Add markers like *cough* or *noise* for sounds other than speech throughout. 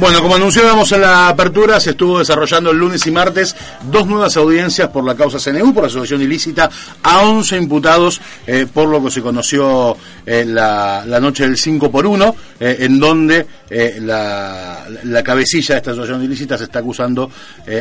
Bueno, como anunciábamos en la apertura, se estuvo desarrollando el lunes y martes dos nuevas audiencias por la causa CNU, por asociación ilícita, a 11 imputados eh, por lo que se conoció eh, la, noche del 5 por 1, eh, en donde la, la, cabecilla de esta asociación ilícita se está acusando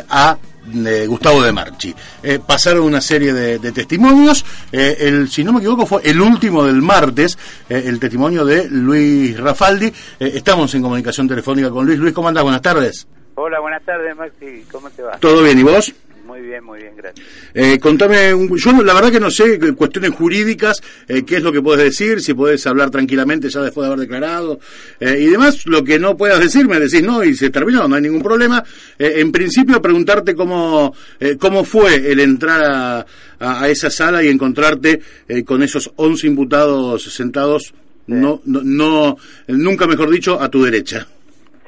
a de Gustavo de Marchi. Eh, pasaron una serie de, testimonios. Eh, el, si no me equivoco, fue el último del martes, eh, el testimonio de Luis Rafaldi. estamos en comunicación telefónica con Luis. Luis, ¿cómo andás? Buenas tardes. Hola, buenas tardes, Maxi. ¿Cómo te va? ¿Todo bien? ¿Y vos? Muy bien, muy bien, gracias. Eh, contame, yo la verdad que no sé, cuestiones jurídicas, eh, qué es lo que puedes decir, si puedes hablar tranquilamente ya después de haber declarado eh, y demás, lo que no puedas decir, me decís no y se terminó, no hay ningún problema. en principio, preguntarte cómo, cómo fue el entrar a, esa sala y encontrarte con esos 11 imputados sentados, no, no, no, nunca mejor dicho, a tu derecha.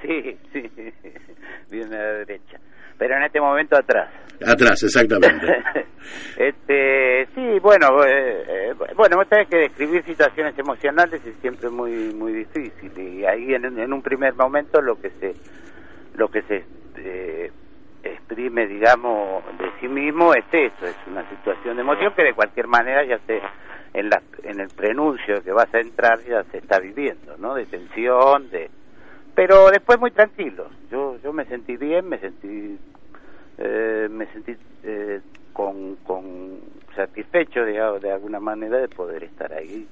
Sí, *laughs* sí, bien a la derecha, pero en este momento atrás. Atrás, exactamente. *laughs* este, sí, bueno, eh, eh, bueno, vos tenés que describir situaciones emocionales es siempre muy muy difícil y ahí en, un primer momento lo que se lo que se eh, exprime, digamos, de sí mismo es eso, es una situación de emoción que de cualquier manera ya se en la en el prenuncio que vas a entrar ya se está viviendo, ¿no? De tensión, de pero después muy tranquilo. Yo yo me sentí bien, me sentí eh, me sentí eh, con, con satisfecho de, de alguna manera de poder estar ahí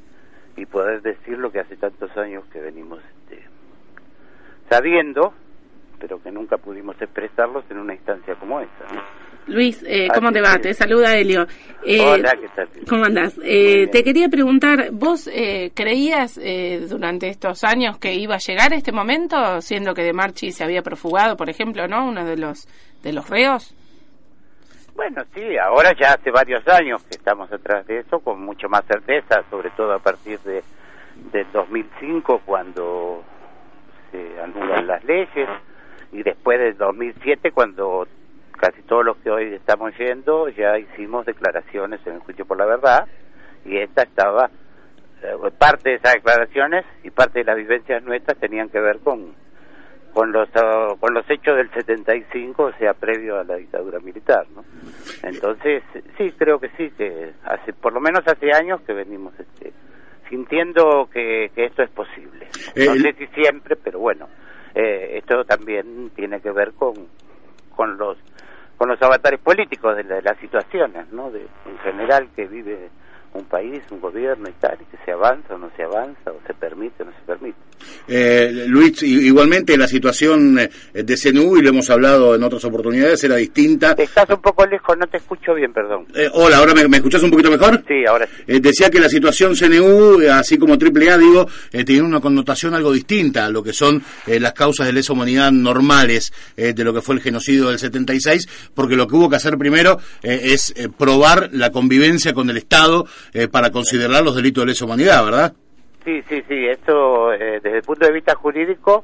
y poder decir lo que hace tantos años que venimos este, sabiendo, pero que nunca pudimos expresarlos en una instancia como esta. Luis, eh, ¿cómo te va? Te saluda Helio. Eh, Hola, ¿qué tal? ¿Cómo andás? Eh, te quería preguntar, ¿vos eh, creías eh, durante estos años que iba a llegar este momento, siendo que De Marchi se había profugado, por ejemplo, ¿no? Uno de los de los reos? Bueno, sí, ahora ya hace varios años que estamos atrás de eso con mucho más certeza, sobre todo a partir de del 2005 cuando se anulan las leyes y después del 2007 cuando casi todos los que hoy estamos yendo ya hicimos declaraciones en el juicio por la verdad y esta estaba eh, parte de esas declaraciones y parte de las vivencias nuestras tenían que ver con con los ah, con los hechos del 75, o sea, previo a la dictadura militar, ¿no? Entonces, sí, creo que sí, que hace por lo menos hace años que venimos este, sintiendo que, que esto es posible. No sé si siempre, pero bueno, eh, esto también tiene que ver con, con los con los avatares políticos de, de las situaciones, ¿no? De, en general que vive un país, un gobierno y tal, y que se avanza o no se avanza, o se permite o no se permite. Eh, Luis, igualmente la situación eh, de CNU, y lo hemos hablado en otras oportunidades, era distinta. Estás un poco lejos, no te escucho bien, perdón. Eh, hola, ¿ahora me, escuchas un poquito mejor? Sí, ahora sí. decía que la situación CNU, así como AAA, digo, tiene una connotación algo distinta a lo que son las causas de lesa humanidad normales de lo que fue el genocidio del 76, porque lo que hubo que hacer primero es probar la convivencia con el Estado para considerar los delitos de lesa humanidad, ¿verdad? Sí, sí, sí, esto eh, desde el punto de vista jurídico,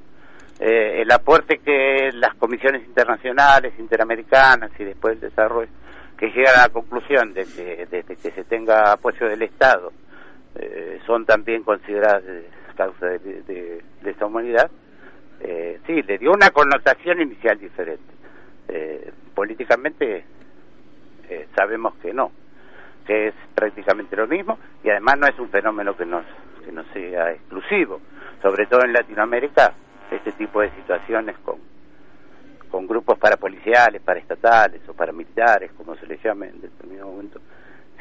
eh, el aporte que las comisiones internacionales, interamericanas y después el desarrollo, que llegan a la conclusión de que, desde que se tenga apoyo del Estado, eh, son también consideradas causas de, de, de, esta humanidad, sí, le dio una connotación inicial diferente. políticamente sabemos que no, que es prácticamente lo mismo y además no es un fenómeno que nos que no sea exclusivo, sobre todo en Latinoamérica, este tipo de situaciones con, con grupos parapoliciales, paraestatales o paramilitares, como se les llame en determinado momento,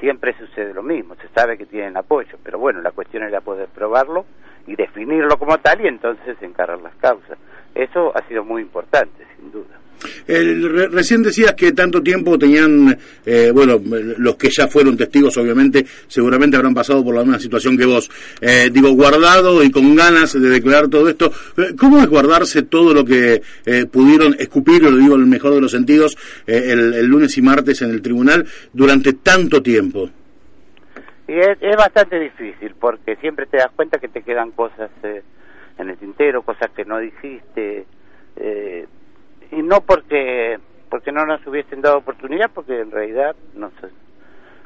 siempre sucede lo mismo, se sabe que tienen apoyo, pero bueno, la cuestión era poder probarlo y definirlo como tal y entonces encarar las causas. Eso ha sido muy importante, sin duda. El, recién decías que tanto tiempo tenían, eh, bueno, los que ya fueron testigos, obviamente, seguramente habrán pasado por la misma situación que vos. Eh, digo, guardado y con ganas de declarar todo esto. Eh, ¿Cómo es guardarse todo lo que pudieron escupir, lo digo en el mejor de los sentidos, el, lunes y martes en el tribunal durante tanto tiempo? Y es, es, bastante difícil porque siempre te das cuenta que te quedan cosas en el tintero, cosas que no dijiste. Eh, y no porque porque no nos hubiesen dado oportunidad, porque en realidad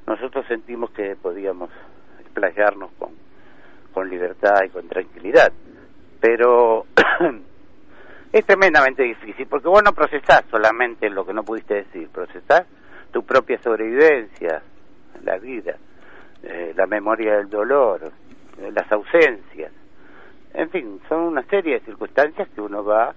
nosotros sentimos que podíamos explayarnos con, con libertad y con tranquilidad. Pero *clears throat* es tremendamente difícil, porque vos no procesás solamente lo que no pudiste decir, procesás tu propia sobrevivencia, la vida, eh, la memoria del dolor, eh, las ausencias. En fin, son una serie de circunstancias que uno va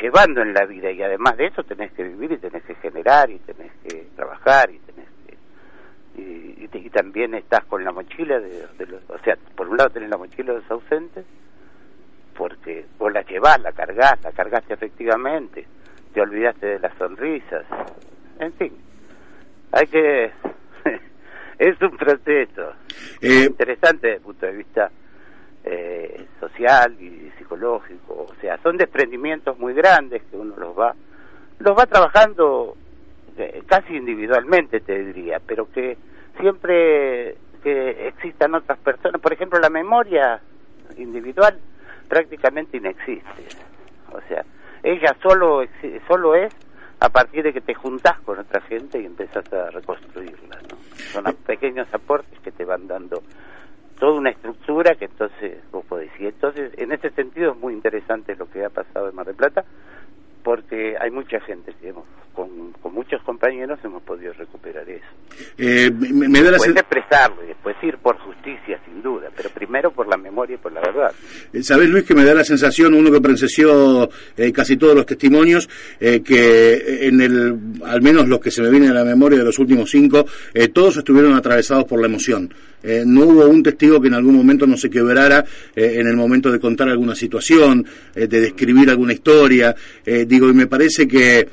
llevando en la vida y además de eso tenés que vivir y tenés que generar y tenés que trabajar y tenés que y, y, también estás con la mochila de, de, los o sea por un lado tenés la mochila de los ausentes porque vos la llevás la cargás la cargaste efectivamente te olvidaste de las sonrisas en fin hay que *laughs* es un proceso. Eh, interesante desde el punto de vista eh, social y psicológico, o sea, son desprendimientos muy grandes que uno los va los va trabajando eh, casi individualmente, te diría, pero que siempre que existan otras personas, por ejemplo, la memoria individual prácticamente inexiste. O sea, ella solo solo es a partir de que te juntás con otra gente y empezás a reconstruirla, ¿no? Son pequeños aportes que te van dando toda una estructura que entonces vos podés. Y entonces, en ese sentido es muy interesante lo que ha pasado en Mar del Plata, porque hay mucha gente, digamos, con, con muchos compañeros hemos podido recuperar eso. Eh, me, da la expresarlo y después ir por justicia, sin duda, pero primero por la memoria y por la verdad. Eh, Sabes, Luis, que me da la sensación, uno que presenció eh, casi todos los testimonios, eh, que en el, al menos los que se me vienen a la memoria de los últimos cinco, todos estuvieron atravesados por la emoción. no hubo un testigo que en algún momento no se quebrara en el momento de contar alguna situación, de describir alguna historia. Digo, y me parece que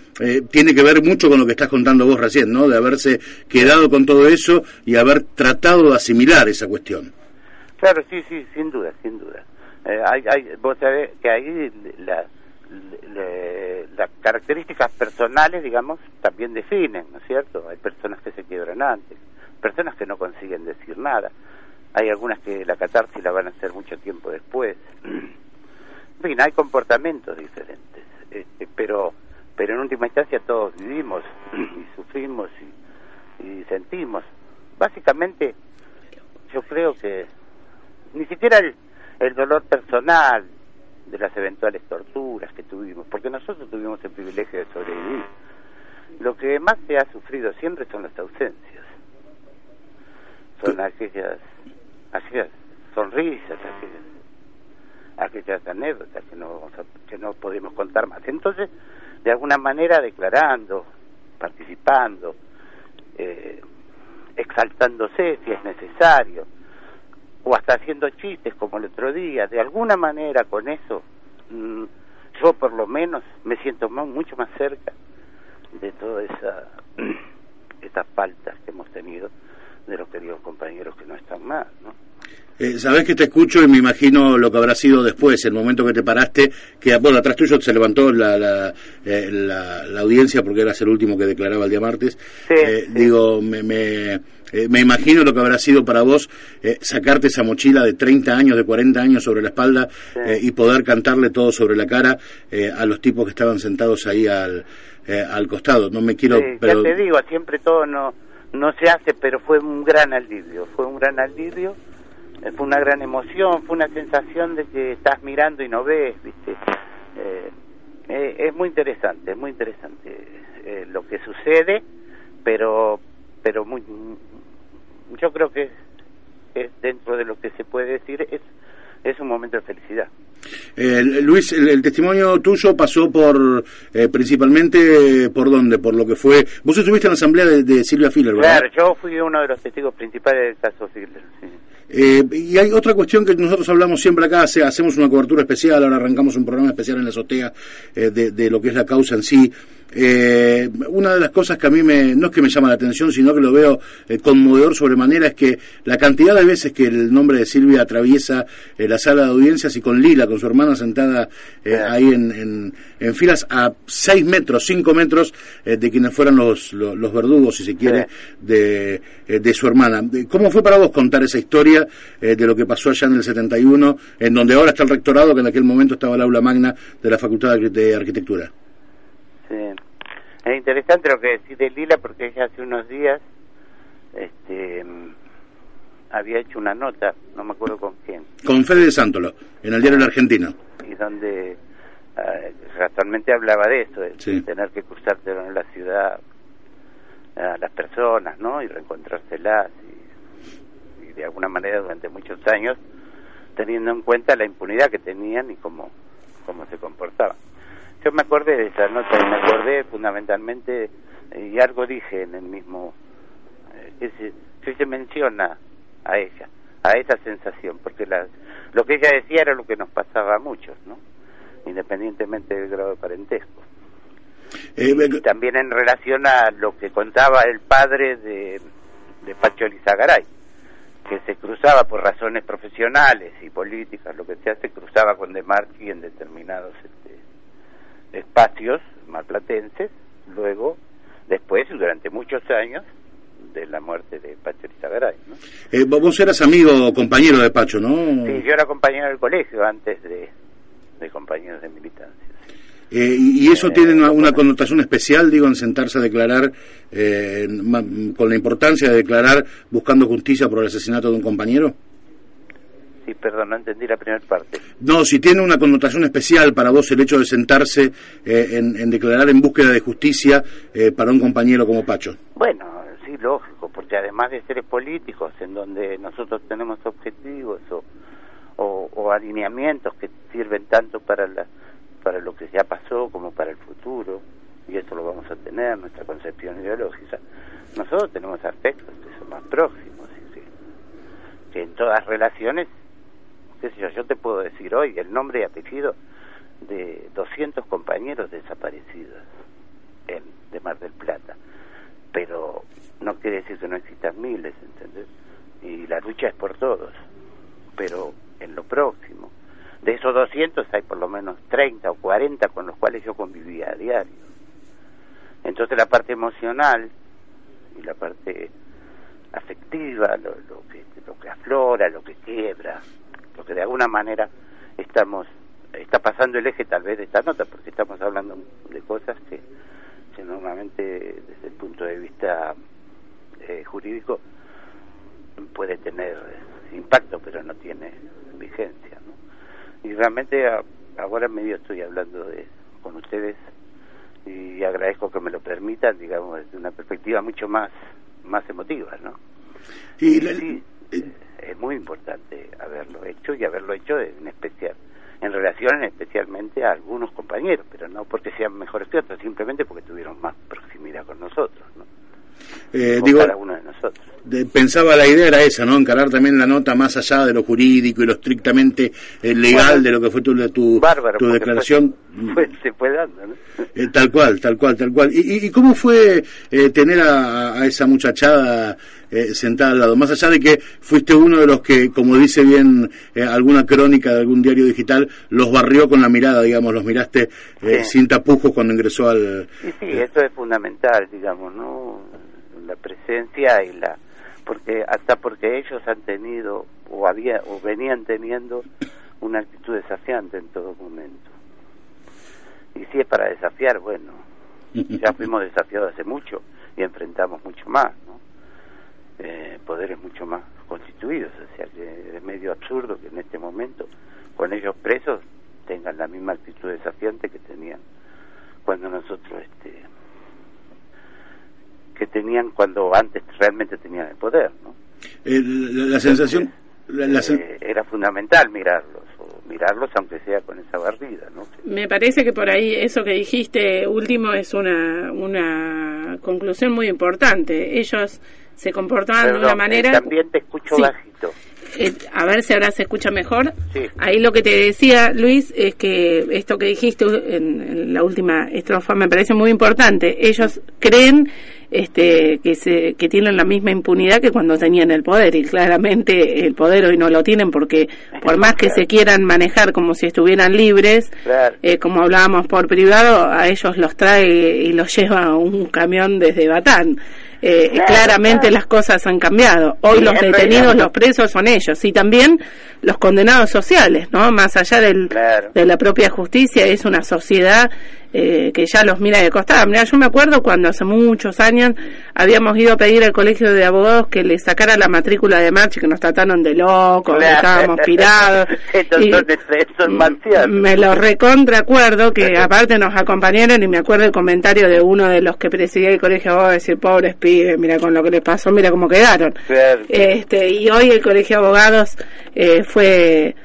tiene que ver mucho con lo que estás contando vos recién, ¿no? De haberse quedado con todo eso y haber tratado de asimilar esa cuestión. Claro, sí, sí, sin duda, sin duda. Eh, hay, hay, vos sabés que ahí la, las características personales, digamos, también definen, ¿no es cierto? Hay personas que se quiebran antes, personas que no consiguen decir nada. Hay algunas que la catarsis la van a hacer mucho tiempo después. *clears throat* En fin, hay comportamientos diferentes, este, pero pero en última instancia todos vivimos *clears throat* y sufrimos y, sentimos. Básicamente, yo creo que ni siquiera el, dolor personal de las eventuales torturas que tuvimos, porque nosotros tuvimos el privilegio de sobrevivir. Lo que más se ha sufrido siempre son las ausencias. Son aquellas, aquellas sonrisas, aquellas, aquellas anécdotas que no, que no podemos contar más. Entonces, de alguna manera declarando, participando, eh, exaltándose si es necesario, o hasta haciendo chistes como el otro día, de alguna manera con eso, mm, yo por lo menos me siento mucho más cerca de todas esa, *clears throat* esas faltas que hemos tenido de los queridos compañeros que no están más, ¿no? Eh, Sabes que te escucho y me imagino lo que habrá sido después, el momento que te paraste, que bueno, atrás tuyo se levantó la, la, eh, la, audiencia porque eras el último que declaraba el día martes. Eh, digo, me, me, me, imagino lo que habrá sido para vos sacarte esa mochila de 30 años, de 40 años sobre la espalda y poder cantarle todo sobre la cara a los tipos que estaban sentados ahí al, al costado. No me quiero... pero... Ya te digo, siempre todo no, no se hace, pero fue un gran alivio, fue un gran alivio eh, fue una gran emoción, fue una sensación de que estás mirando y no ves, ¿viste? Eh, eh, es muy interesante, es muy interesante lo que sucede, pero pero muy yo creo que es dentro de lo que se puede decir es es un momento de felicidad. Luis, el, testimonio tuyo pasó por principalmente por dónde, por lo que fue. Vos estuviste en la asamblea de, Silvia Filler, ¿verdad? Claro, yo fui uno de los testigos principales del caso Filler. Sí. Eh, y hay otra cuestión que nosotros hablamos siempre acá, hacemos una cobertura especial, ahora arrancamos un programa especial en la azotea eh, de, de, lo que es la causa en sí. Eh, una de las cosas que a mí me, no es que me llama la atención, sino que lo veo eh, conmovedor sobremanera, es que la cantidad de veces que el nombre de Silvia atraviesa eh, la sala de audiencias y con Lila, con su hermana sentada eh, ahí en, en, filas a 6 metros, 5 metros de quienes fueran los, los, verdugos, si se quiere, de, de su hermana. ¿Cómo fue para vos contar esa historia de lo que pasó allá en el 71, en donde ahora está el rectorado, que en aquel momento estaba el aula magna de la Facultad de Arquitectura? Es interesante lo que decís de Lila porque ella hace unos días este, había hecho una nota, no me acuerdo con quién. Con Fede de Sántolo, en el diario La Argentina. Y donde actualmente hablaba de eso, de tener que cruzarte en la ciudad a las personas, ¿no? Y reencontrárselas y, y de alguna manera durante muchos años teniendo en cuenta la impunidad que tenían y cómo, cómo se comportaban. Yo me acordé de esa nota y me acordé fundamentalmente, y algo dije en el mismo, eh, que se, menciona a ella, a esa sensación, porque la, lo que ella decía era lo que nos pasaba a muchos, ¿no? Independientemente del grado de parentesco. Eh, y también en relación a lo que contaba el padre de, de Pacho Lizagaray que se cruzaba por razones profesionales y políticas, lo que sea, se cruzaba con De Marchi en determinados espacios malplatenses, luego, después y durante muchos años de la muerte de Pacho Lizagaray. ¿no? Eh, vos eras amigo o compañero de Pacho, ¿no? Sí, yo era compañero del colegio antes de, de compañeros de militancia. Eh, y eso tiene una, connotación especial, digo, en sentarse a declarar, eh, con la importancia de declarar buscando justicia por el asesinato de un compañero. Perdón, no entendí la primera parte. No, si tiene una connotación especial para vos el hecho de sentarse eh, en, declarar en búsqueda de justicia para un compañero como Pacho. Bueno, sí, lógico, porque además de seres políticos en donde nosotros tenemos objetivos o, o alineamientos que sirven tanto para la para lo que ya pasó como para el futuro, y eso lo vamos a tener, nuestra concepción ideológica. Nosotros tenemos aspectos que son más próximos, que en todas relaciones, qué sé yo, te puedo decir hoy el nombre y apellido de 200 compañeros desaparecidos en, de Mar del Plata, pero no quiere decir que no existan miles, ¿entendés? Y la lucha es por todos, pero en lo próximo de esos 200 hay por lo menos 30 o 40 con los cuales yo convivía a diario. Entonces la parte emocional y la parte afectiva, lo, que, lo que aflora, lo que quiebra, lo que de alguna manera estamos, está pasando el eje tal vez de esta nota, porque estamos hablando de cosas que, normalmente desde el punto de vista eh, jurídico puede tener impacto, pero no tiene vigencia y realmente ahora medio estoy hablando de con ustedes y agradezco que me lo permitan, digamos, desde una perspectiva mucho más más emotiva, ¿no? Y, sí, es muy importante haberlo hecho y haberlo hecho en especial en relación especialmente a algunos compañeros, pero no porque sean mejores que otros, simplemente porque tuvieron más proximidad con nosotros, ¿no? Eh, digo, pensaba la idea era esa, ¿no? Encarar también la nota más allá de lo jurídico y lo estrictamente eh, legal de lo que fue tu, tu, tu declaración. se fue dando, ¿no? Eh, tal cual, tal cual, tal cual. ¿Y, y cómo fue eh, tener a, esa muchachada sentada al lado? Más allá de que fuiste uno de los que, como dice bien alguna crónica de algún diario digital, los barrió con la mirada, digamos, los miraste sin tapujos cuando ingresó al... Sí, sí, eso es fundamental, digamos, ¿no? la presencia y la porque hasta porque ellos han tenido o había o venían teniendo una actitud desafiante en todo momento y si es para desafiar bueno *laughs* ya fuimos desafiados hace mucho y enfrentamos mucho más ¿no? Eh, poderes mucho más constituidos o sea que es medio absurdo que en este momento con ellos presos tengan la misma actitud desafiante que tenían cuando nosotros este que tenían cuando antes realmente tenían el poder, ¿no? la, sensación... Eh, era fundamental mirarlos, o mirarlos aunque sea con esa barrida, ¿no? Me parece que por ahí eso que dijiste último es una, una conclusión muy importante. Ellos se comportaban de una manera... También te escucho bajito. Eh, a ver si ahora se escucha mejor. Ahí lo que te decía, Luis, es que esto que dijiste en, la última estrofa me parece muy importante. Ellos creen este, que, se, que tienen la misma impunidad que cuando tenían el poder y claramente el poder hoy no lo tienen porque por más que se quieran manejar como si estuvieran libres, eh, como hablábamos por privado, a ellos los trae y los lleva un camión desde Batán. Eh, claramente las cosas han cambiado. Hoy los detenidos, los presos son ellos y también los condenados sociales, ¿no? Más allá del, de la propia justicia, es una sociedad eh, que ya los mira de costado. Mira, yo me acuerdo cuando hace muchos años habíamos ido a pedir al colegio de abogados que le sacara la matrícula de marcha que nos trataron de locos, que estábamos *laughs* pirados. me lo recontra acuerdo que aparte nos acompañaron y me acuerdo el comentario de uno de los que presidía el colegio de abogados decir, pobres pibes, mira con lo que les pasó, mira cómo quedaron. Este, y hoy el colegio de abogados eh, fue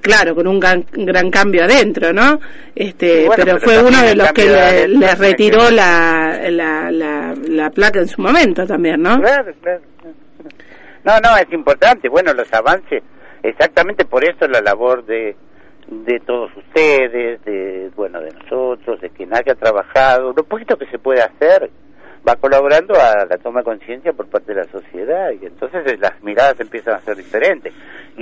claro, con un gran, gran cambio adentro, ¿no? Este, pero, fue uno de los que le, retiró la, la, la, placa en su momento también, ¿no? Claro, claro. No, no, es importante. Bueno, los avances, exactamente por eso la labor de, de todos ustedes, de, bueno, de nosotros, de quien haya trabajado, lo poquito que se puede hacer, va colaborando a la toma de conciencia por parte de la sociedad y entonces eh, las miradas empiezan a ser diferentes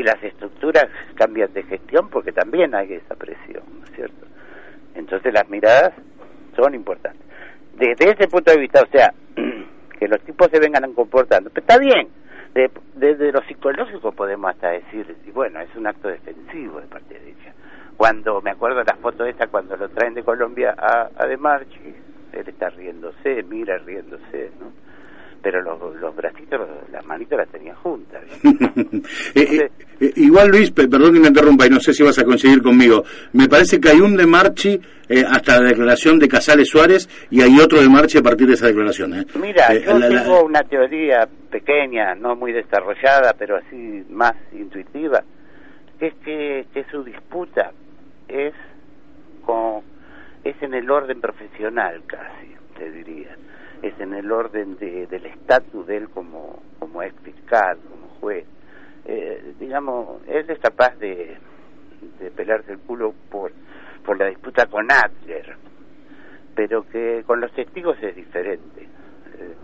y las estructuras cambian de gestión porque también hay esa presión, ¿no es cierto? Entonces las miradas son importantes. Desde ese punto de vista, o sea, *clears throat* que los tipos se vengan comportando, pero está bien, desde lo psicológico podemos hasta decir, bueno, es un acto defensivo de parte de ella. Cuando me acuerdo de la foto esta, cuando lo traen de Colombia a, a De Marchi, él está riéndose, mira riéndose, ¿no? Pero los, los bracitos, las manitos las tenía juntas. *laughs* Eh, eh, eh, igual Luis, perdón que me interrumpa y no sé si vas a coincidir conmigo, me parece que hay un de Marchi hasta la declaración de Casales Suárez y hay otro de Marchi a partir de esa declaración. ¿eh? Mira, yo tengo una teoría pequeña, no muy desarrollada, pero así más intuitiva, que es que, que su disputa es con es en el orden profesional casi. En el orden de, del estatus de él como, como ex fiscal, como juez. Eh, digamos, él es capaz de, de pelarse el culo por, por la disputa con Adler, pero que con los testigos es diferente. Eh,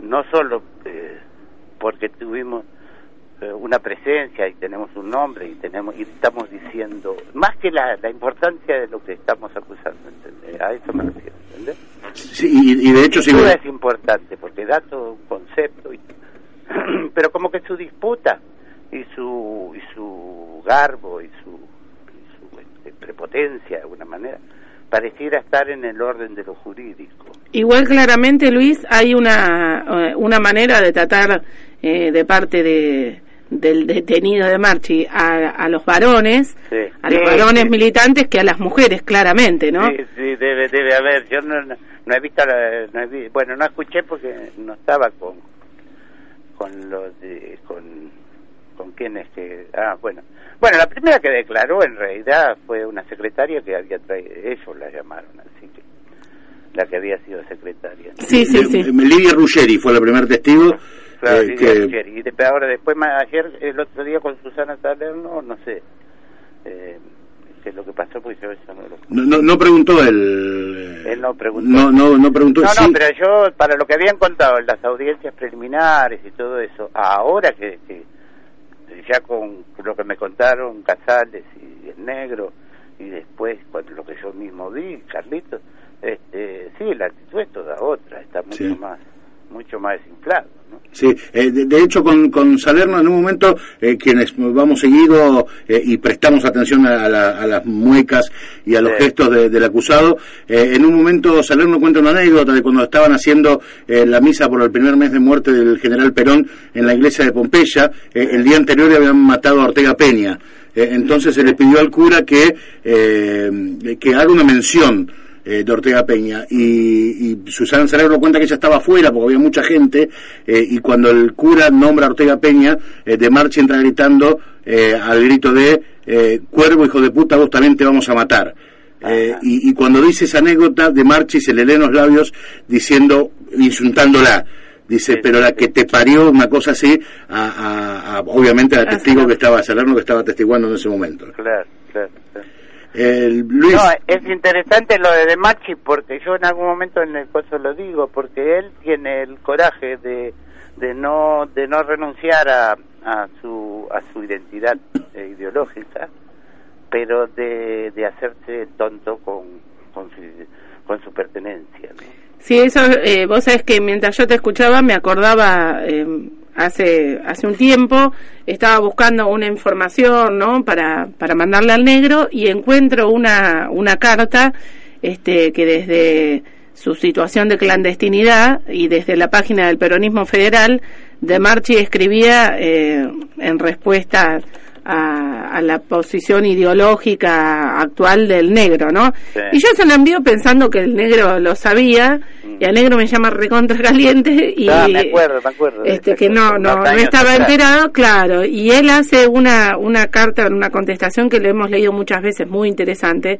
no solo eh, porque tuvimos una presencia y tenemos un nombre y tenemos y estamos diciendo más que la, la importancia de lo que estamos acusando a eso me refiero ¿entendés? Sí, y, de hecho sí es importante porque da todo un concepto y, *clears throat* pero como que su disputa y su y su garbo y su, su este, prepotencia de alguna manera pareciera estar en el orden de lo jurídico. Igual claramente, Luis, hay una, eh, una manera de tratar eh, de parte de, del detenido de Marchi a, a los varones, a los varones militantes que a las mujeres, claramente, ¿no? Sí, sí, debe, debe haber. Yo no, no, he visto, no he bueno, no escuché porque no estaba con con los de, con con quienes que ah bueno bueno la primera que declaró en realidad fue una secretaria que había traído ellos la llamaron así que la que había sido secretaria sí sí sí Lidia Ruggeri fue la primer testigo Claro, eh, Y después, ahora, después, ayer, el otro día con Susana Salerno, no sé eh, qué es lo que pasó, porque yo eso no lo... No, no, preguntó él... Él no preguntó. No, no, no preguntó. No, no, pero yo, para lo que habían contado en las audiencias preliminares y todo eso, ahora que, que ya con lo que me contaron Casales y el negro, y después con lo que yo mismo vi, Carlitos, este, sí, la actitud es toda otra, está mucho más mucho más desinflado. Sí, eh, de, hecho con, con Salerno en un momento eh, quienes vamos seguido eh, y prestamos atención a, las muecas y a los gestos del acusado, en un momento Salerno cuenta una anécdota de cuando estaban haciendo la misa por el primer mes de muerte del general Perón en la iglesia de Pompeya, el día anterior habían matado a Ortega Peña. entonces se le pidió al cura que, que haga una mención eh, de Ortega Peña. Y, Susana Cerebro cuenta que ella estaba afuera porque había mucha gente eh, y cuando el cura nombra a Ortega Peña, eh, de marcha entra gritando al grito de Cuervo, hijo de puta, vos también te vamos a matar. Y, cuando dice esa anécdota, de Marchi se le leen los labios diciendo, insultándola. Dice, pero la que te parió, una cosa así, a, obviamente al testigo que estaba, Salerno que estaba testiguando en ese momento. Claro, claro. Luis... No, es interesante lo de De Machi porque yo en algún momento en el caso lo digo, porque él tiene el coraje de, de no de no renunciar a, a su a su identidad *coughs* ideológica, pero de, de hacerse tonto con, con, su, con su pertenencia. Sí, eso, eh, vos sabés que mientras yo te escuchaba me acordaba... Eh, hace, hace un tiempo, estaba buscando una información, ¿no? Para, para mandarle al negro y encuentro una, una carta este, que desde su situación de clandestinidad y desde la página del peronismo federal, De Marchi escribía eh, en respuesta a, la posición ideológica actual del negro, ¿no? Y yo se lo envío pensando que el negro lo sabía y el negro me llama recontra caliente y ah, me acuerdo, me acuerdo, este que no no no estaba enterado, claro, y él hace una una carta, una contestación que le hemos leído muchas veces muy interesante,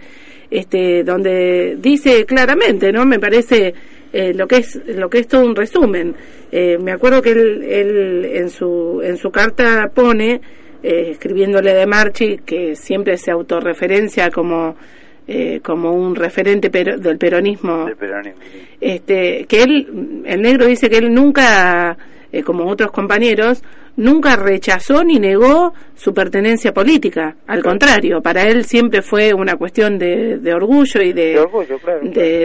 este donde dice claramente, ¿no? Me parece eh, lo que es lo que es todo un resumen. Eh, me acuerdo que él, él en su en su carta pone eh, escribiéndole de Marchi, que siempre se autorreferencia como, eh, como un referente del peronismo. Este, que él, el negro dice que él nunca, eh, como otros compañeros, nunca rechazó ni negó su pertenencia política. Al contrario, para él siempre fue una cuestión de, orgullo y de,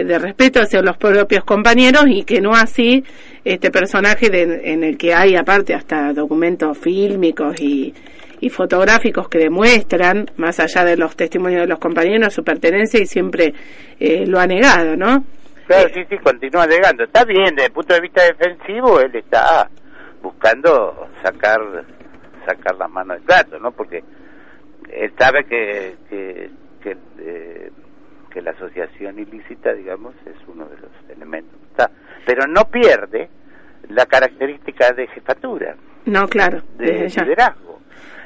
de, respeto hacia los propios compañeros y que no así este personaje en el que hay aparte hasta documentos fílmicos y, y fotográficos que demuestran, más allá de los testimonios de los compañeros, su pertenencia y siempre eh, lo ha negado, ¿no? Claro, sí, sí, continúa negando. Está bien, desde el punto de vista defensivo, él está buscando sacar sacar las manos del plato, ¿no? Porque él sabe que, que, que, eh, que la asociación ilícita, digamos, es uno de los elementos. Está, pero no pierde la característica de jefatura. No, claro. De liderazgo.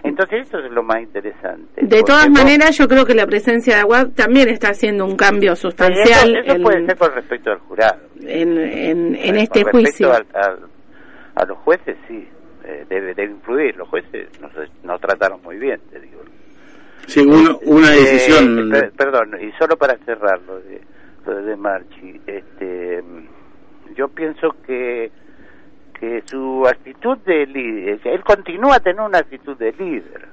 Entonces eso es lo más interesante. De todas maneras, yo creo que la presencia de Aguad también está haciendo un cambio sustancial. eso, puede ser con respecto al jurado. En, en, en este juicio. a los jueces, sí, eh, debe, debe, influir. Los jueces nos, trataron muy bien, te digo. Sí, una eh, decisión. perdón, y solo para cerrar lo de, lo de Marchi, este, yo pienso que que su actitud de líder, él continúa a tener una actitud de líder.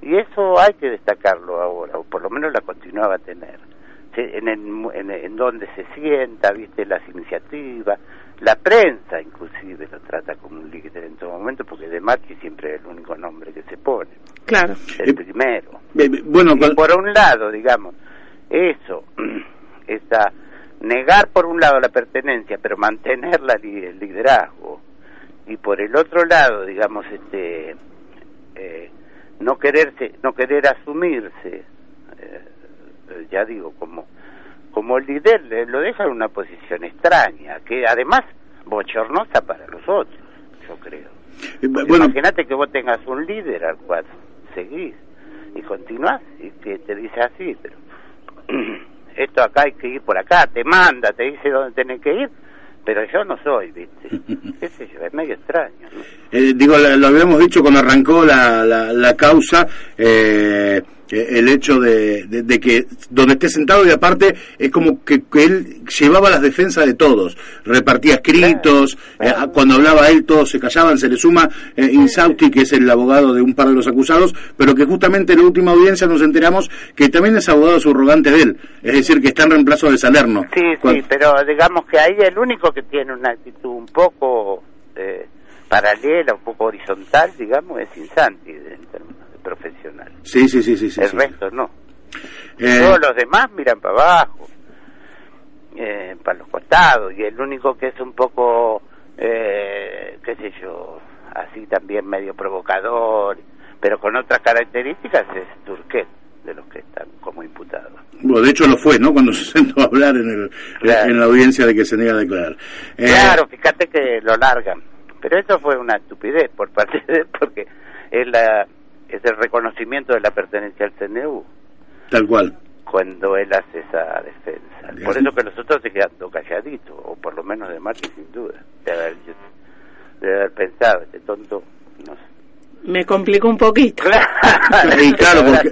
Y eso hay que destacarlo ahora, o por lo menos la continuaba a tener. En, en, donde se sienta, viste, las iniciativas, la prensa inclusive lo trata como un líder en todo momento, porque De Marchi siempre es el único nombre que se pone. Claro. El eh, primero. Eh, bueno, por un lado, digamos, eso, *clears throat* esa negar por un lado la pertenencia, pero mantener la, el liderazgo, y por el otro lado, digamos, este, eh, no quererse, no querer asumirse, eh, ya digo, como, como líder, lo deja en una posición extraña, que además bochornosa para los otros, yo creo. Eh, bueno, Imagínate que vos tengas un líder al cual seguís y continuás y que te dice así, pero *clears throat* esto acá hay que ir por acá, te manda, te dice dónde tenés que ir, pero yo no soy, ¿viste? *laughs* ¿Qué sé yo? Es medio extraño. Eh, digo, lo habíamos dicho cuando arrancó la, la, la causa, eh, eh, el hecho de, de, que donde esté sentado y aparte es como que, él llevaba las defensas de todos, repartía escritos, eh, cuando hablaba él todos se callaban, se le suma eh, Insauti, que es el abogado de un par de los acusados, pero que justamente en la última audiencia nos enteramos que también es abogado subrogante de él, es decir, que está en reemplazo de Salerno. Sí, sí, pero digamos que ahí el único que tiene una actitud un poco paralela, un poco horizontal, digamos, es Insanti profesional. Sí, sí, sí, sí. El resto no. Eh, Todos los demás miran para abajo, eh, para los costados, y el único que es un poco, eh, qué sé yo, así también medio provocador, pero con otras características es Turquet de los que están como imputados. Bueno, de hecho lo fue, ¿no? Cuando *laughs* se sentó a hablar en, el, en la audiencia de que se niega a declarar. Claro, fíjate que lo largan. Pero eso fue una estupidez por parte de él, porque es la, es el reconocimiento de la pertenencia al CNU. Tal cual. Cuando él hace esa defensa. Por eso que nosotros se quedando calladitos, o por lo menos de Martín sin duda. De haber, de haber pensado, este tonto, no sé. Me complicó un poquito. *laughs* Claro, porque,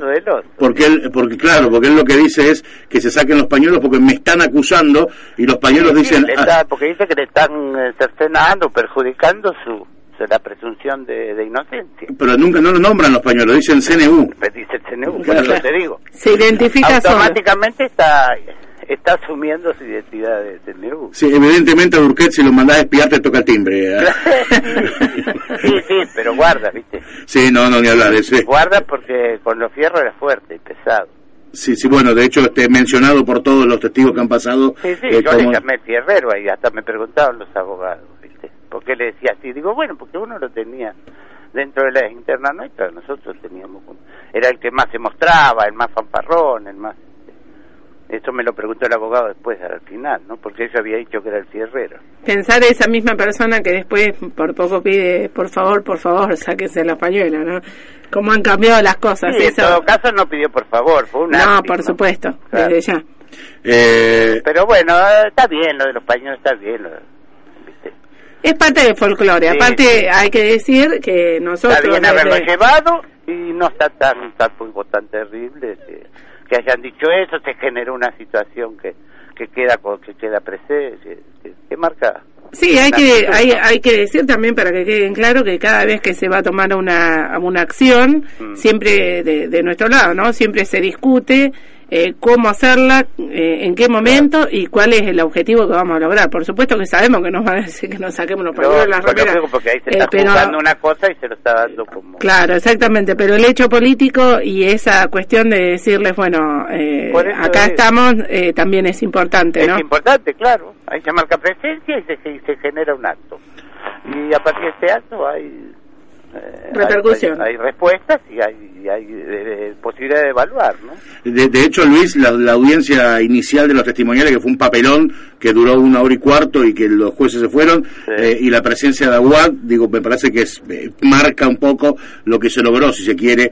porque, él, porque claro, porque él lo que dice es que se saquen los pañuelos porque me están acusando y los pañuelos dicen... Ah, porque dice que le están eh, cercenando, perjudicando su la presunción de, inocencia. Pero nunca no lo nombran los pañuelos, dicen CNU. Dice el CNU, por eso te digo. Se identifica Automáticamente está está asumiendo su identidad de CNU. Sí, evidentemente a Burquet si lo mandás a espiar te toca el timbre. ¿eh? *laughs* sí, sí, pero guarda, ¿viste? Sí, no, no, ni hablar. Ese. Guarda porque con los fierros era fuerte y pesado. Sí, sí, bueno, de hecho, este, mencionado por todos los testigos que han pasado. Sí, sí, yo le llamé Fierrero y hasta me preguntaban los abogados, ¿viste? ¿Por qué le decía así? Digo, bueno, porque uno lo tenía dentro de las internas nuestras, nosotros teníamos. Era el que más se mostraba, el más fanfarrón, el más. Eso me lo preguntó el abogado después, al final, ¿no? Porque yo había dicho que era el fierrero. Pensar esa misma persona que después por poco pide, por favor, por favor, sáquese la pañuela, ¿no? Cómo han cambiado las cosas. Sí, en todo caso no pidió por favor, fue una... No, por supuesto, desde ya. Eh... Pero bueno, está bien, lo de los pañuelos está bien. Es parte del folclore. Aparte, hay que decir que nosotros. Está bien haberlo llevado y no está tan, tan, tan terrible que hayan dicho eso, se generó una situación que, que queda que queda presente, que, marca Sí, hay que hay, hay que decir también para que queden claro que cada vez que se va a tomar una, una acción, mm. siempre de, de, nuestro lado, ¿no? Siempre se discute eh, cómo hacerla, eh, en qué momento y cuál es el objetivo que vamos a lograr. Por supuesto que sabemos que nos van a decir que nos saquemos los pañuelos de las remeras. Porque ahí se está eh, una cosa y se lo está dando como... Claro, exactamente, pero el hecho político y esa cuestión de decirles, bueno, eh, acá estamos, eh, también es importante, ¿no? Es importante, claro. Ahí se marca presencia y se, se genera un acto. Y a partir de este acto hay eh, Repercusión. Hay, respuestas y hay, hay eh, posibilidad de evaluar, ¿no? De, hecho, Luis, la, audiencia inicial de los testimoniales, que fue un papelón que duró una hora y cuarto y que los jueces se fueron, eh, y la presencia de Aguad, digo, me parece que es, marca un poco lo que se logró, si se quiere,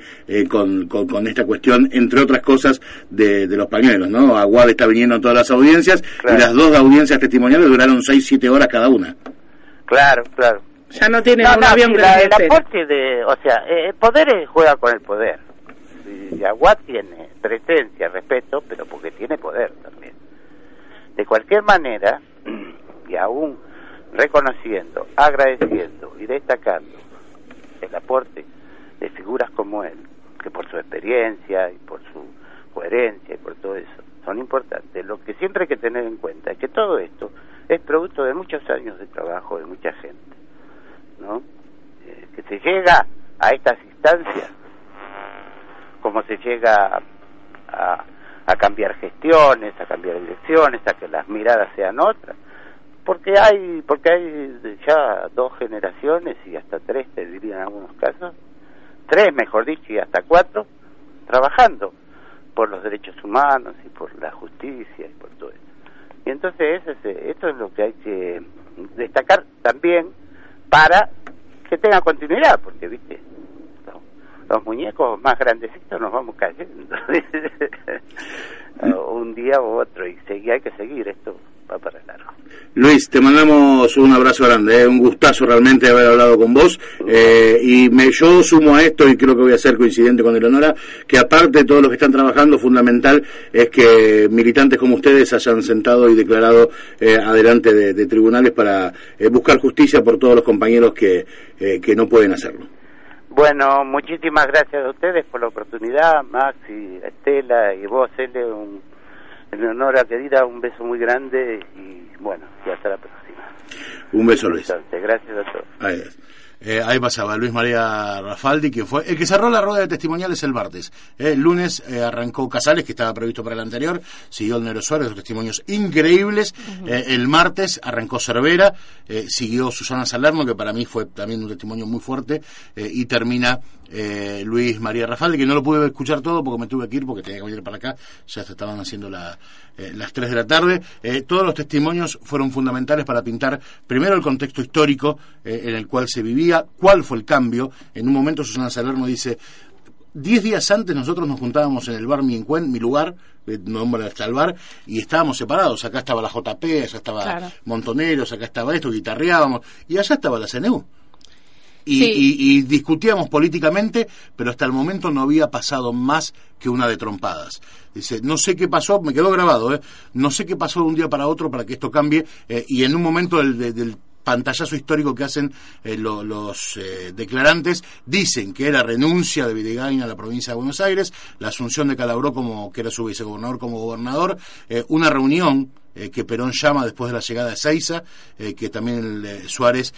con, con, esta cuestión, entre otras cosas, de, de los pañuelos, ¿no? Aguad está viniendo a todas las audiencias y las dos audiencias testimoniales duraron seis, siete horas cada una. Claro, claro. Ya no tiene un avión el aporte de, o sea, eh, el poder juega con el poder. Y Aguad tiene presencia, respeto, pero porque tiene poder también. De cualquier manera, y aún reconociendo, agradeciendo y destacando el aporte de figuras como él, que por su experiencia y por su coherencia y por todo eso son importantes, lo que siempre hay que tener en cuenta es que todo esto es producto de muchos años de trabajo de mucha gente ¿no? Eh, que se llega a estas instancias, como se llega a, a cambiar gestiones, a cambiar elecciones, a que las miradas sean otras, porque hay porque hay ya dos generaciones y hasta tres te diría en algunos casos tres mejor dicho y hasta cuatro trabajando por los derechos humanos y por la justicia y por todo eso y entonces esto es lo que hay que destacar también para que tenga continuidad, porque, viste, los, muñecos más grandecitos nos vamos cayendo. *laughs* un día u otro, y seguir, hay que seguir, esto va para largo. Luis, te mandamos un abrazo grande, ¿eh? un gustazo realmente haber hablado con vos. Eh, y me, yo sumo a esto, y creo que voy a ser coincidente con Eleonora, que aparte de todos los que están trabajando, fundamental es que militantes como ustedes hayan sentado y declarado eh, adelante de, tribunales para buscar justicia por todos los compañeros que, que no pueden hacerlo. Bueno, muchísimas gracias a ustedes por la oportunidad, Max y Estela y vos, Ele, un Leonora querida, un beso muy grande y bueno, y hasta la próxima. Un beso, Luis. Gracias a todos. Eh, ahí pasaba Luis María Rafaldi, que fue el que cerró la rueda de testimoniales el martes. Eh, el lunes eh, arrancó Casales, que estaba previsto para el anterior, siguió el Nero Suárez, dos testimonios increíbles. el martes arrancó Cervera, siguió Susana Salerno, que para mí fue también un testimonio muy fuerte, y termina Luis María Rafaldi, que no lo pude escuchar todo porque me tuve que ir, porque tenía que venir para acá, ya se estaban haciendo las 3 de la tarde. todos los testimonios fueron fundamentales para pintar primero el contexto histórico en el cual se vivía, cuál fue el cambio. En un momento Susana Salerno dice, diez días antes nosotros nos juntábamos en el bar Mi Encuent, mi lugar, nombre hasta el bar, y estábamos separados. Acá estaba la JP, allá estaba Montoneros, acá estaba esto, guitarreábamos, y allá estaba la CNU. Y, discutíamos políticamente, pero hasta el momento no había pasado más que una de trompadas. Dice, no sé qué pasó, me quedó grabado, ¿eh? no sé qué pasó de un día para otro para que esto cambie, eh, y en un momento del, del pantallazo histórico que hacen eh, los eh, declarantes, dicen que era renuncia de Videgain a la provincia de Buenos Aires, la asunción de Calabró como que era su vicegobernador como gobernador, eh, una reunión que Perón llama después de la llegada de Seiza, que también Suárez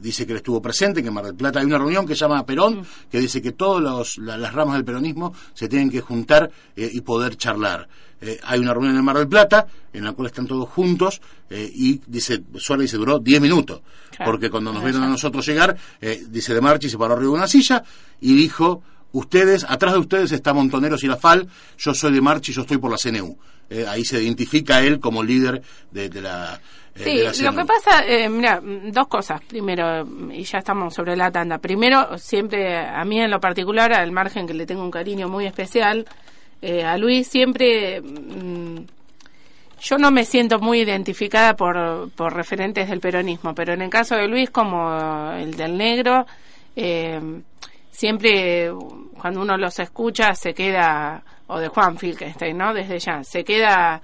dice que él estuvo presente, que en Mar del Plata hay una reunión que llama a Perón, mm. que dice que todas las ramas del peronismo se tienen que juntar y poder charlar. Eh, hay una reunión en el Mar del Plata en la cual están todos juntos eh, y dice Suárez dice duró 10 minutos porque cuando nos vieron a nosotros llegar eh, dice de Marchi se paró arriba de una silla y dijo ustedes atrás de ustedes está Montoneros y la FAL yo soy de Marchi yo estoy por la CNU ahí se identifica él como líder de, la Sí, lo que pasa, mira, dos cosas. Primero, y ya estamos sobre la tanda. Primero, siempre a mí en lo particular, al margen que le tengo un cariño muy especial, eh, a Luis siempre mm, yo no me siento muy identificada por, por referentes del peronismo, pero en el caso de Luis como el del negro, eh, siempre cuando uno los escucha se queda, o de Juan Filkenstein, ¿no? Desde ya, se queda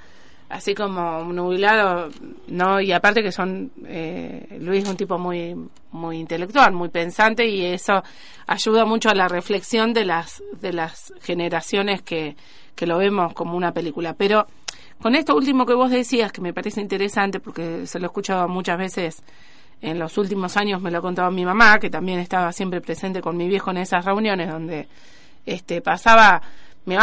así como nubilado, ¿no? Y aparte que son, eh, Luis es un tipo muy, muy intelectual, muy pensante y eso ayuda mucho a la reflexión de las, de las generaciones que, que lo vemos como una película. Pero con esto último que vos decías, que me parece interesante porque se lo he escuchado muchas veces en los últimos años, me lo ha contado mi mamá, que también estaba siempre presente con mi viejo en esas reuniones donde este pasaba me,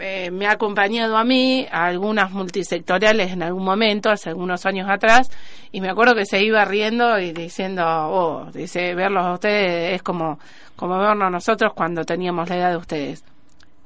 eh, me ha acompañado a mí a algunas multisectoriales en algún momento, hace algunos años atrás, y me acuerdo que se iba riendo y diciendo, oh, dice, verlos a ustedes es como, como vernos nosotros cuando teníamos la edad de ustedes.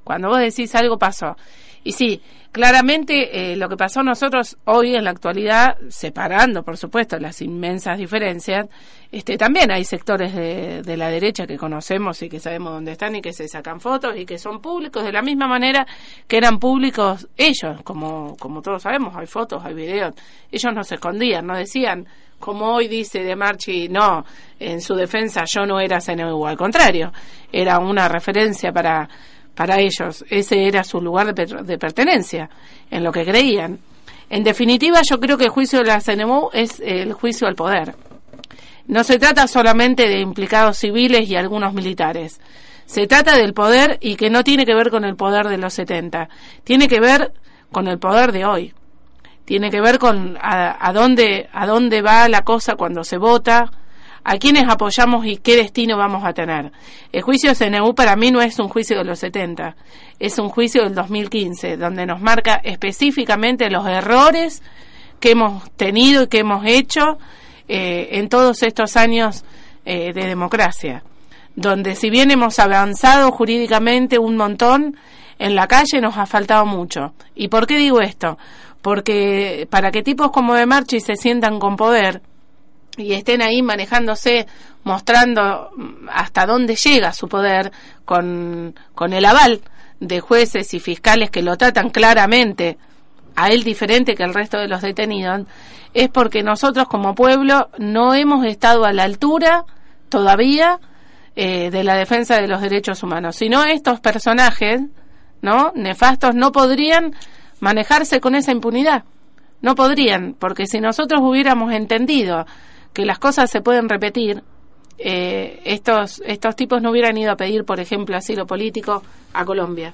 Cuando vos decís algo pasó. Y sí, claramente eh, lo que pasó nosotros hoy en la actualidad, separando por supuesto las inmensas diferencias, este, también hay sectores de, la derecha que conocemos y que sabemos dónde están y que se sacan fotos y que son públicos de la misma manera que eran públicos ellos, como, como todos sabemos, hay fotos, hay videos, ellos no se escondían, no decían, como hoy dice De Marchi, no, en su defensa yo no era CNU, al contrario, era una referencia para para ellos. Ese era su lugar de, pertenencia, en lo que creían. En definitiva, yo creo que el juicio de la CNMU es el juicio al poder. No se trata solamente de implicados civiles y algunos militares. Se trata del poder y que no tiene que ver con el poder de los 70. Tiene que ver con el poder de hoy. Tiene que ver con a, a dónde, a dónde va la cosa cuando se vota, a quiénes apoyamos y qué destino vamos a tener. El juicio CNU para mí no es un juicio de los 70, es un juicio del 2015, donde nos marca específicamente los errores que hemos tenido y que hemos hecho eh, en todos estos años eh, de democracia, donde si bien hemos avanzado jurídicamente un montón, en la calle nos ha faltado mucho. ¿Y por qué digo esto? Porque para que tipos como de Marchi se sientan con poder, y estén ahí manejándose, mostrando hasta dónde llega su poder con, con el aval de jueces y fiscales que lo tratan claramente a él diferente que el resto de los detenidos, es porque nosotros como pueblo no hemos estado a la altura todavía eh, de la defensa de los derechos humanos. Si no, estos personajes, ¿no? Nefastos no podrían manejarse con esa impunidad. No podrían, porque si nosotros hubiéramos entendido que las cosas se pueden repetir, eh, estos, estos tipos no hubieran ido a pedir, por ejemplo, asilo político a Colombia.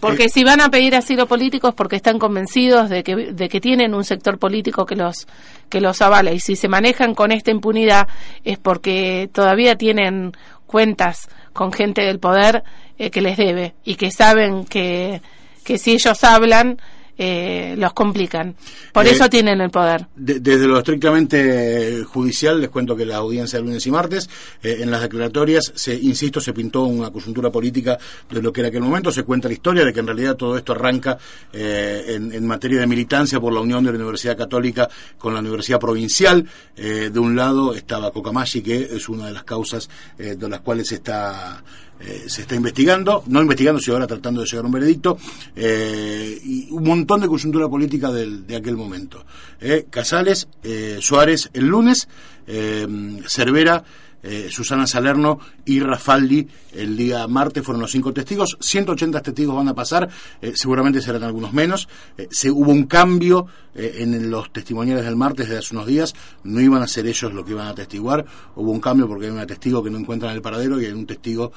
Porque eh, si van a pedir asilo político es porque están convencidos de que, de que tienen un sector político que los, que los avala. Y si se manejan con esta impunidad es porque todavía tienen cuentas con gente del poder eh, que les debe y que saben que, que si ellos hablan eh, los complican. Por eh, eso tienen el poder. desde lo estrictamente judicial, les cuento que la audiencia de lunes y martes, eh, en las declaratorias, se, insisto, se pintó una coyuntura política de lo que era aquel momento, se cuenta la historia de que en realidad todo esto arranca en, materia de militancia por la unión de la Universidad Católica con la Universidad Provincial. de un lado estaba Cocamachi, que es una de las causas de las cuales está eh, se está investigando, no investigando, sino ahora tratando de llegar a un veredicto, eh, y un montón de coyuntura política de aquel momento. Eh, Casales, Suárez el lunes, Cervera eh, Susana Salerno y Rafaldi el día martes fueron los cinco testigos, 180 testigos van a pasar, eh, seguramente serán algunos menos, se, hubo un cambio en los testimoniales del martes de hace unos días, no iban a ser ellos los que iban a testiguar, hubo un cambio porque hay un testigo que no encuentran el paradero y hay un testigo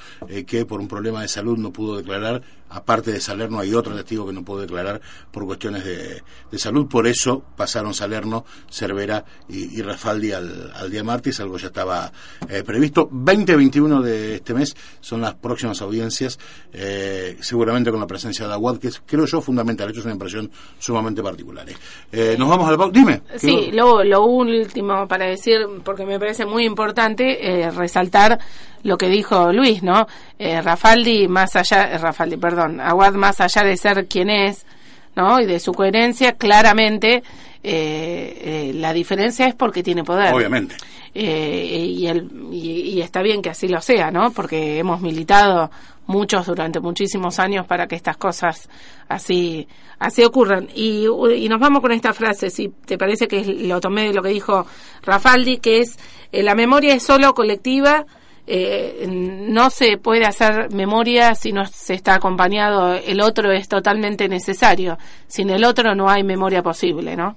que por un problema de salud no pudo declarar, aparte de Salerno hay otro testigo que no pudo declarar por cuestiones de, salud, por eso pasaron Salerno, Cervera y, Rafaldi al, día martes, algo ya estaba eh, previsto. 20-21 de este mes son las próximas audiencias, eh, seguramente con la presencia de Aguad, que es, creo yo, fundamental. Esto es una impresión sumamente particular. Eh. nos vamos al... Dime. Sí, lo, lo último para decir, porque me parece muy importante resaltar lo que dijo Luis, ¿no? Rafaldi, más allá, Rafaldi, perdón, Aguad, más allá de ser quien es, ¿no? Y de su coherencia, claramente eh, eh, la diferencia es porque tiene poder. Obviamente. Eh, y, el, y, está bien que así lo sea, ¿no? Porque hemos militado muchos durante muchísimos años para que estas cosas así así ocurran. Y, y nos vamos con esta frase, si te parece que lo tomé de lo que dijo Rafaldi, que es, la memoria es solo colectiva, eh, no se puede hacer memoria si no se está acompañado, el otro es totalmente necesario. Sin el otro no hay memoria posible, ¿no?